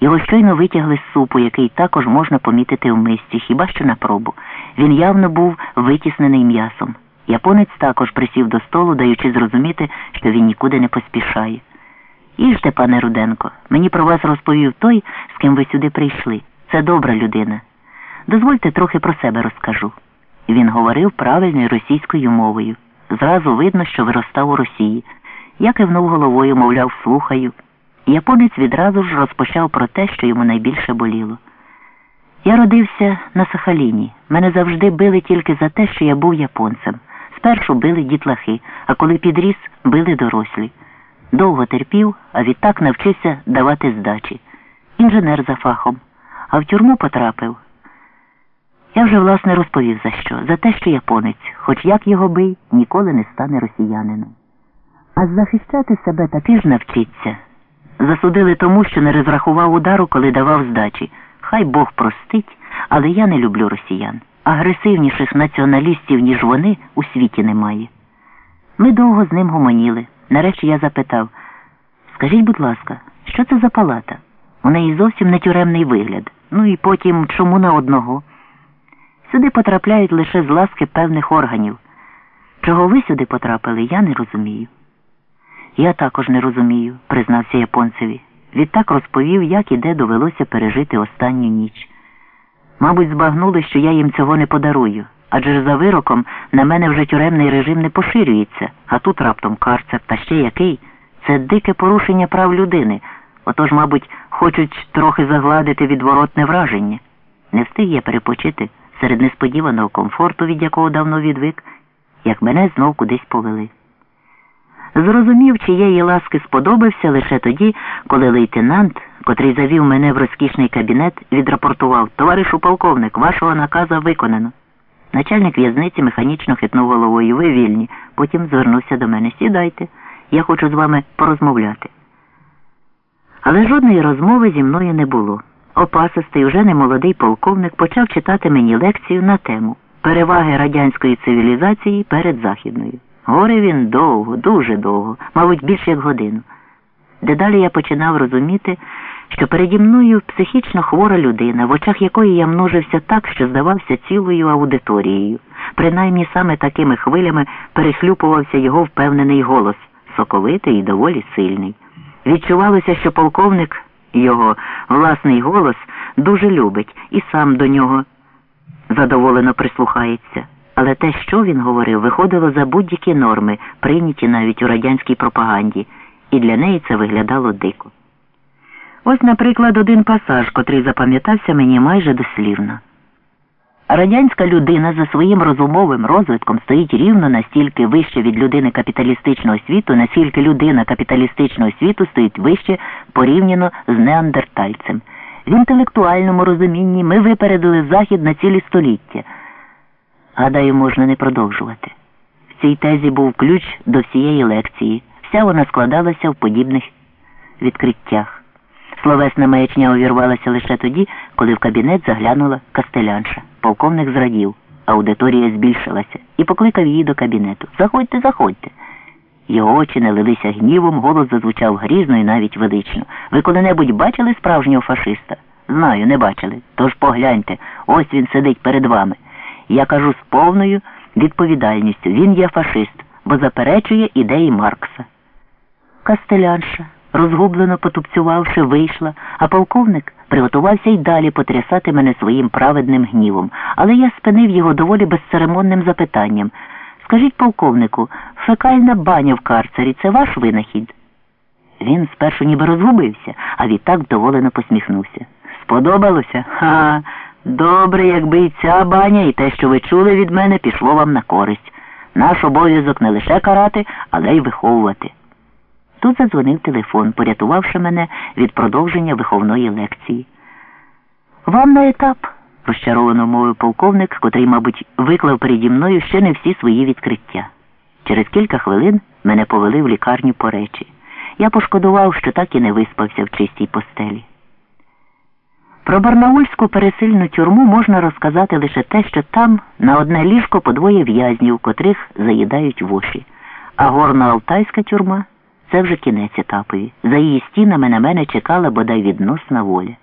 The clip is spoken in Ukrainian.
Його щойно витягли з супу, який також можна помітити в мисці, хіба що на пробу. Він явно був витіснений м'ясом. Японець також присів до столу, даючи зрозуміти, що він нікуди не поспішає. Їжте, пане Руденко, мені про вас розповів той, з ким ви сюди прийшли. Це добра людина. Дозвольте трохи про себе розкажу. Він говорив правильною російською мовою. Зразу видно, що виростав у Росії. Я кивнув головою, мовляв, слухаю. Японець відразу ж розпочав про те, що йому найбільше боліло. Я родився на Сахаліні. Мене завжди били тільки за те, що я був японцем. Спершу били дітлахи, а коли підріс, били дорослі. Довго терпів, а відтак навчився давати здачі. Інженер за фахом. А в тюрму потрапив. Я вже, власне, розповів за що. За те, що японець, хоч як його бий, ніколи не стане росіянином. А захищати себе таки ж навчиться. Засудили тому, що не розрахував удару, коли давав здачі. Хай Бог простить, але я не люблю росіян. Агресивніших націоналістів, ніж вони, у світі немає. Ми довго з ним гомоніли. Нарешті я запитав скажіть, будь ласка, що це за палата? У неї зовсім не тюремний вигляд. Ну і потім чому на одного? Сюди потрапляють лише з ласки певних органів. Чого ви сюди потрапили, я не розумію. Я також не розумію, признався японцеві. Відтак розповів, як і де довелося пережити останню ніч. Мабуть, збагнули, що я їм цього не подарую, адже ж за вироком на мене вже тюремний режим не поширюється, а тут раптом карцер, та ще який. Це дике порушення прав людини. Отож, мабуть, хочуть трохи загладити відворотне враження. Не встиг я перепочити серед несподіваного комфорту, від якого давно відвик, як мене знов кудись повели. Зрозумів, чиєї ласки сподобався лише тоді, коли лейтенант, котрий завів мене в розкішний кабінет, відрапортував Товаришу полковник, вашого наказа виконано. Начальник в'язниці механічно хитнув головою. Ви вільні. Потім звернувся до мене. Сідайте, я хочу з вами порозмовляти. Але жодної розмови зі мною не було. Опасистий, уже немолодий полковник почав читати мені лекцію на тему переваги радянської цивілізації перед західною. Говорив він довго, дуже довго, мабуть, більше як годину. Дедалі я починав розуміти, що переді мною психічно хвора людина, в очах якої я множився так, що здавався цілою аудиторією. Принаймні саме такими хвилями перехлюпувався його впевнений голос, соковитий і доволі сильний. Відчувалося, що полковник його власний голос дуже любить і сам до нього задоволено прислухається. Але те, що він говорив, виходило за будь-які норми, прийняті навіть у радянській пропаганді, і для неї це виглядало дико. Ось, наприклад, один пасаж, котрий запам'ятався мені майже дослівно. Радянська людина за своїм розумовим розвитком стоїть рівно настільки вище від людини капіталістичного світу, наскільки людина капіталістичного світу стоїть вище порівняно з неандертальцем. В інтелектуальному розумінні ми випередили Захід на цілі століття. Гадаю, можна не продовжувати. В цій тезі був ключ до всієї лекції. Вся вона складалася в подібних відкриттях. Словесна маячня увірвалася лише тоді, коли в кабінет заглянула кастелянша. Полковник зрадів, аудиторія збільшилася і покликав її до кабінету. Заходьте, заходьте. Його очі не лилися гнівом, голос зазвучав грізно і навіть велично. Ви коли-небудь бачили справжнього фашиста? Знаю, не бачили. Тож погляньте, ось він сидить перед вами. Я кажу з повною відповідальністю. Він є фашист, бо заперечує ідеї Маркса. Кастелянша, розгублено потупцювавши, вийшла, а полковник приготувався й далі потрясати мене своїм праведним гнівом, але я спинив його доволі безцеремонним запитанням. Скажіть, полковнику, фекальна баня в карцері це ваш винахід? Він спершу ніби розгубився, а відтак вдоволено посміхнувся. Сподобалося? Ха. Добре, якби і ця баня, і те, що ви чули від мене, пішло вам на користь. Наш обов'язок не лише карати, але й виховувати. Тут задзвонив телефон, порятувавши мене від продовження виховної лекції. Вам на етап, розчаровано мовив полковник, котрий, мабуть, виклав переді мною ще не всі свої відкриття. Через кілька хвилин мене повели в лікарню по речі. Я пошкодував, що так і не виспався в чистій постелі. Про Барнаульську пересильну тюрму можна розказати лише те, що там на одне ліжко по двоє в'язнів, котрих заїдають воші, а горно-алтайська тюрма це вже кінець етапові. За її стінами на мене чекала бодай відносна воля.